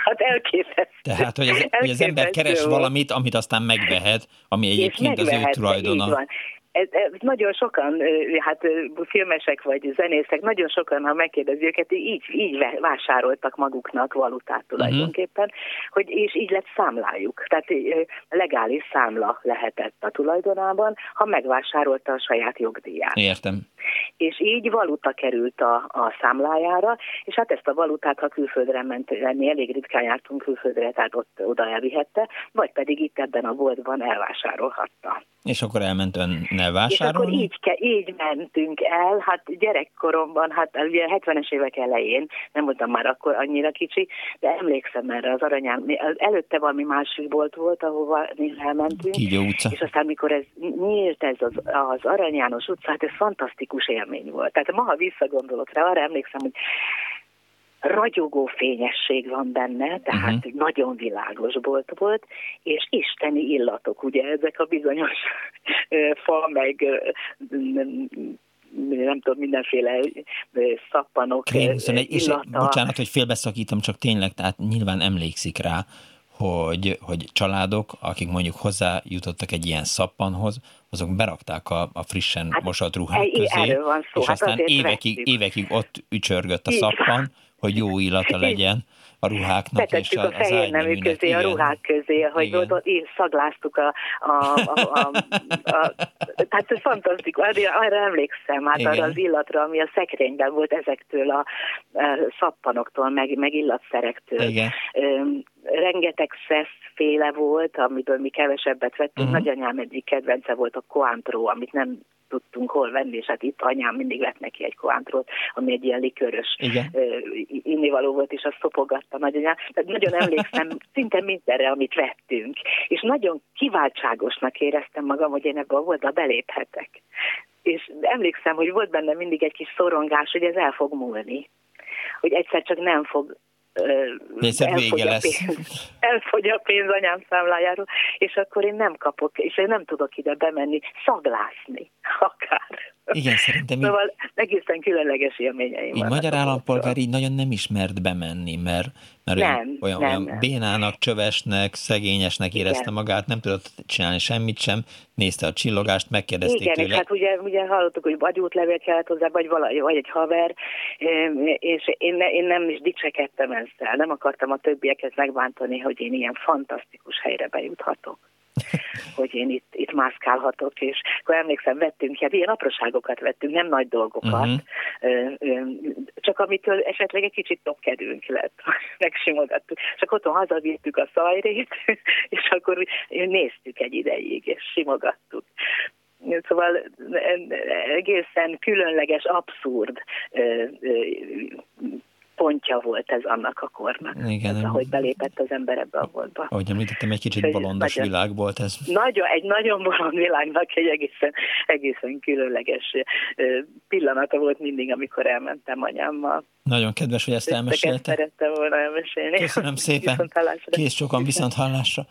Hát elképesztő. Tehát, hogy az, hogy az ember keres valamit, amit aztán megvehet, ami egyébként az ő tulajdona. Így van ez, ez nagyon sokan, hát filmesek vagy zenészek, nagyon sokan, ha megkérdezi őket, így, így vásároltak maguknak valutát tulajdonképpen, uh-huh. hogy, és így lett számlájuk. Tehát legális számla lehetett a tulajdonában, ha megvásárolta a saját jogdíját. Értem és így valuta került a, a számlájára, és hát ezt a valutát, ha külföldre ment lenni, elég ritkán jártunk külföldre, tehát ott oda elvihette, vagy pedig itt ebben a boltban elvásárolhatta. És akkor elment önnel vásárolni? És akkor így, ke, így mentünk el, hát gyerekkoromban, hát ugye 70-es évek elején, nem voltam már akkor annyira kicsi, de emlékszem erre az aranyán, előtte valami másik bolt volt, ahova elmentünk, Kígyó utca. és aztán mikor ez nyílt ez az, az Arany János utca, hát ez fantasztikus élmény volt. Tehát ma, ha visszagondolok rá, arra emlékszem, hogy ragyogó fényesség van benne, tehát uh-huh. nagyon világos bolt volt, és isteni illatok, ugye ezek a bizonyos fa, meg nem tudom, mindenféle szappanok Krém, szóval és illata. Bocsánat, hogy félbeszakítom, csak tényleg, tehát nyilván emlékszik rá, hogy, hogy családok, akik mondjuk hozzájutottak egy ilyen szappanhoz, azok berakták a, a frissen hát, mosott ruhák közé, van szó. és hát aztán évekig, évekig ott ücsörgött a szappan, hogy jó illata legyen a ruháknak Betettük és a, a fehér nemű közé, igen. a ruhák közé, hogy igen. ott szagláztuk a, a, a, a, a, tehát ez fantasztikus, arra emlékszem, hát igen. arra az illatra, ami a szekrényben volt ezektől a, a szappanoktól, meg, meg illatszerektől. Igen. rengeteg féle volt, amiből mi kevesebbet vettünk. Uh-huh. Nagyanyám egyik kedvence volt a Coantro, amit nem tudtunk hol venni, és hát itt anyám mindig vett neki egy koántrót, ami egy ilyen likörös innivaló volt, és azt szopogatta nagyanyám. Tehát nagyon emlékszem szinte mindenre, amit vettünk. És nagyon kiváltságosnak éreztem magam, hogy én ebbe a voltba beléphetek. És emlékszem, hogy volt benne mindig egy kis szorongás, hogy ez el fog múlni. Hogy egyszer csak nem fog elfogy, a pénz, elfogy a pénz anyám számlájáról, és akkor én nem kapok, és én nem tudok ide bemenni, szaglászni akár. Igen, szerintem... Szóval így, egészen különleges élményeim Így magyar állampolgár így nagyon nem ismert bemenni, mert, mert nem, olyan, nem, olyan nem. bénának, csövesnek, szegényesnek érezte Igen. magát, nem tudott csinálni semmit sem, nézte a csillogást, megkérdezték Igen, tőle. hát ugye, ugye hallottuk, hogy vagy útlevél kellett hozzá, vagy, valahogy, vagy egy haver, és én, ne, én nem is dicsekedtem ezzel, nem akartam a többieket megbántani, hogy én ilyen fantasztikus helyre bejuthatok hogy én itt, itt mászkálhatok, és akkor emlékszem, vettünk, hát ilyen apróságokat vettünk, nem nagy dolgokat, uh-huh. csak amitől esetleg egy kicsit topkedünk lett, megsimogattuk. Csak otthon hazavittük a szajrét, és akkor néztük egy ideig, és simogattuk. Szóval egészen különleges, abszurd pontja volt ez annak a kornak, Igen, ez, ahogy belépett az ember ebbe a voltba. Ahogy említettem, egy kicsit bolondos nagyon, világ volt ez. Nagyon, egy nagyon bolond világnak egy egészen, egészen különleges pillanata volt mindig, amikor elmentem anyámmal. Nagyon kedves, hogy ezt elmesélte. szerettem volna elmesélni. Köszönöm szépen. Kész sokan viszont hallásra.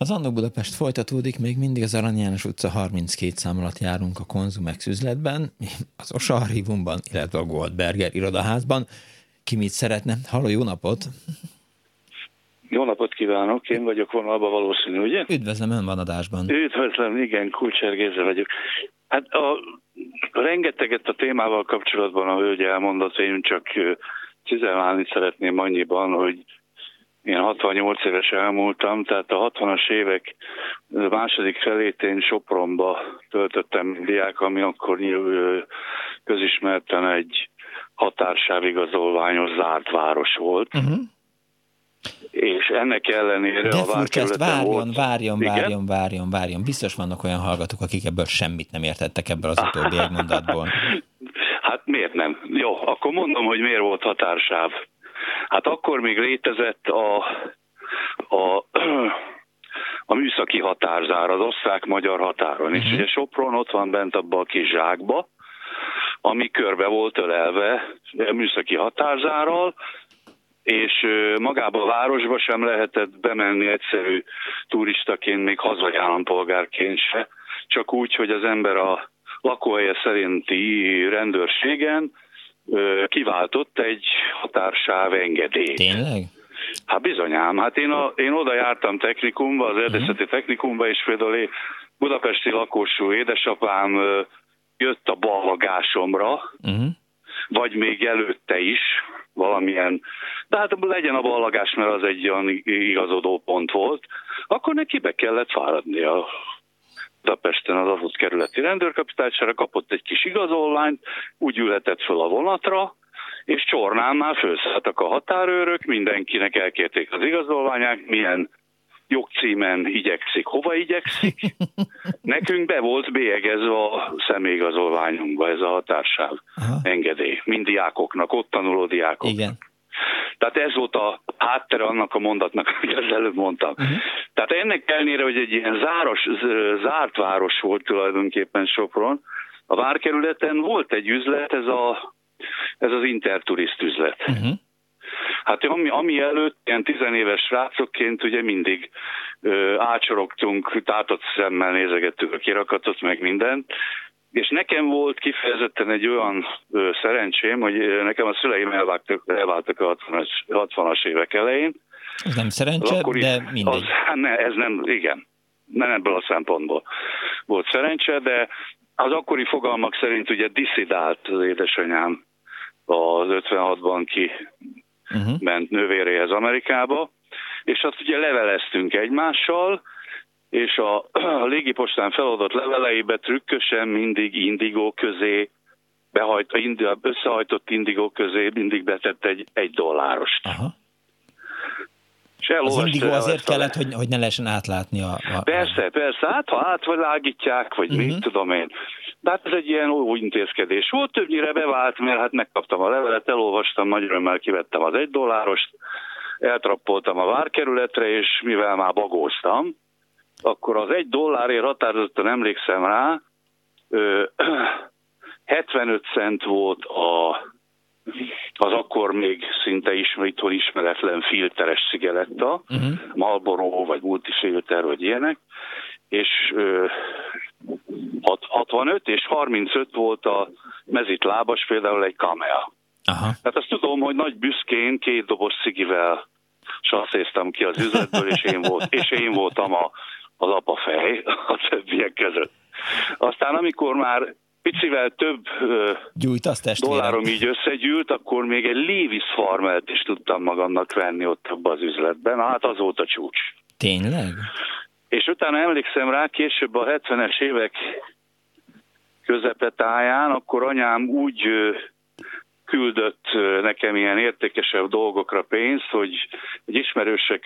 Az Annó Budapest folytatódik, még mindig az Arany János utca 32 szám alatt járunk a Konzumex üzletben, az Osa Archívumban, illetve a Goldberger irodaházban. Ki mit szeretne? Halló, jó napot! Jó napot kívánok, én vagyok vonalban valószínű, ugye? Üdvözlöm, ön van adásban. Üdvözlöm, igen, Kulcser vagyok. Hát a, rengeteget a témával kapcsolatban a hölgy elmondott, én csak cizelálni szeretném annyiban, hogy én 68 éves elmúltam, tehát a 60-as évek második felét én Sopronba töltöttem diák, ami akkor közismerten egy határsávigazolványos zárt város volt. Uh-huh. És ennek ellenére De a ezt várjon, volt... várjon, várjon, várjon, várjon, várjon. Biztos vannak olyan hallgatók, akik ebből semmit nem értettek ebből az utóbbi egy mondatból. Hát miért nem? Jó, akkor mondom, hogy miért volt határsáv. Hát akkor még létezett a, a, a műszaki határzár, az osztrák-magyar határon. Uh-huh. És ugye Sopron ott van bent abban a kis zsákba, ami körbe volt ölelve műszaki határzárral, és magába a városba sem lehetett bemenni egyszerű turistaként, még hazai állampolgárként se, csak úgy, hogy az ember a lakóhelye szerinti rendőrségen kiváltott egy határsáv engedélyt. Tényleg? Hát bizonyám, hát én, a, én oda jártam technikumba, az erdészeti uh-huh. technikumba, és például én budapesti lakósú édesapám jött a ballagásomra, uh-huh. vagy még előtte is valamilyen, de hát legyen a ballagás, mert az egy olyan igazodó pont volt, akkor neki be kellett fáradni a Budapesten az adott kerületi rendőrkapitánysára, kapott egy kis igazolványt, úgy ülhetett föl a vonatra, és Csornán már felszálltak a határőrök, mindenkinek elkérték az igazolványát, milyen jogcímen igyekszik, hova igyekszik. Nekünk be volt bélyegezve a személyigazolványunkba ez a határsáv Aha. engedély. Mind diákoknak, ott tanuló diákoknak. Igen. Tehát ez volt a háttere annak a mondatnak, amit az előbb mondtam. Uh-huh. Tehát ennek ellenére, hogy egy ilyen záros, zárt város volt tulajdonképpen Sopron, a várkerületen volt egy üzlet, ez, a, ez az interturist üzlet. Uh-huh. Hát ami, ami előtt, ilyen tizenéves srácokként ugye mindig ö, ácsorogtunk, tátott szemmel nézegettük a kirakatot, meg mindent, és nekem volt kifejezetten egy olyan ö, szerencsém, hogy nekem a szüleim elvágtak, elváltak a 60-as, 60-as évek elején. Ez nem szerencse, akkor de mindegy. Az, hát ne, ez nem, igen, nem ebből a szempontból volt szerencse, de az akkori fogalmak szerint ugye diszidált az édesanyám az 56-ban ki uh-huh. ment nővéréhez Amerikába, és azt ugye leveleztünk egymással, és a, a légipostán feladott leveleibe trükkösen mindig indigó közé, behajt, összehajtott indigó közé mindig betett egy, egy dollárost. Aha. És az indigó azért kellett, hogy, hogy ne lehessen átlátni a... a persze, persze, hát ha átvalágítják, vagy uh-huh. mit tudom én. De hát ez egy ilyen új intézkedés volt, többnyire bevált, mert hát megkaptam a levelet, elolvastam, nagy örömmel kivettem az egy dollárost, eltrappoltam a várkerületre, és mivel már bagóztam, akkor az egy dollárért határozottan emlékszem rá, ö, 75 cent volt a az akkor még szinte ismeritől ismeretlen filteres cigaretta, uh-huh. Marlboro vagy multifilter vagy ilyenek, és ö, 65 és 35 volt a mezit lábas, például egy kamea. Aha. Tehát azt tudom, hogy nagy büszkén két doboz cigivel sasszéztem ki az üzletből, és én, volt, és én voltam a, az apafej a többiek között. Aztán amikor már picivel több dollárom így összegyűlt, akkor még egy Levis farmelt is tudtam magamnak venni ott abban az üzletben. Hát az volt a csúcs. Tényleg? És utána emlékszem rá, később a 70-es évek közepetáján, akkor anyám úgy küldött nekem ilyen értékesebb dolgokra pénzt, hogy egy ismerőse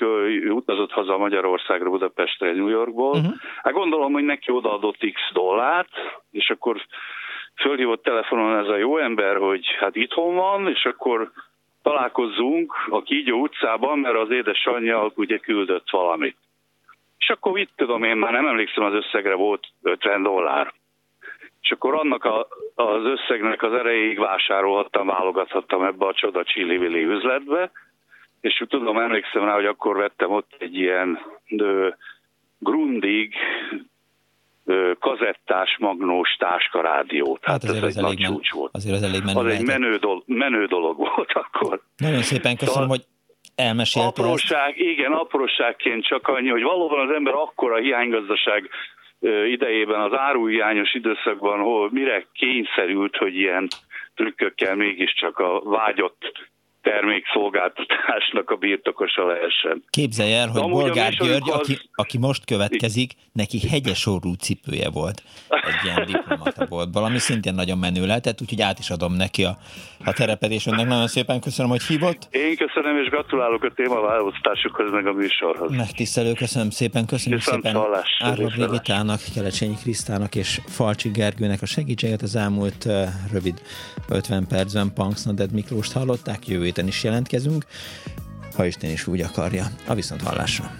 utazott haza Magyarországra, Budapestre, New Yorkból. Uh-huh. Hát gondolom, hogy neki odaadott x dollárt, és akkor fölhívott telefonon ez a jó ember, hogy hát itthon van, és akkor találkozzunk a Kígyó utcában, mert az édesanyja ugye küldött valamit. És akkor itt tudom, én már nem emlékszem, az összegre volt 50 dollár. És akkor annak a, az összegnek az erejéig vásárolhattam, válogathattam ebbe a csoda csili üzletbe, és tudom, emlékszem rá, hogy akkor vettem ott egy ilyen de, Grundig kazettás magnós táskarádiót. Hát, hát azért ez, ez elég men, volt. Azért az elég menő. Az egy menő, dolog, menő dolog volt akkor. Nagyon szépen köszönöm, szóval hogy elmesélte Apróság, igen, apróságként csak annyi, hogy valóban az ember akkora hiánygazdaság idejében, az áruhiányos időszakban, hol mire kényszerült, hogy ilyen trükkökkel mégiscsak a vágyott termékszolgáltatásnak a birtokosa lehessen. Képzelj el, hogy Bolgár György, az... aki, aki most következik, neki hegyes orrú cipője volt egy ilyen diplomata volt, valami szintén nagyon menő lehetett, úgyhogy át is adom neki a, a terepet, és önnek nagyon szépen köszönöm, hogy hívott. Én köszönöm, és gratulálok a témaválasztásukhoz, meg a műsorhoz. Megtisztelő, köszönöm szépen, köszönjük Viszont szépen Árva Brigitának, Kelecsényi Krisztának és Falcsi Gergőnek a segítséget az elmúlt uh, rövid 50 percben Punksnoded Miklóst hallották, jövő héten is jelentkezünk, ha Isten is úgy akarja. A viszont hallásra.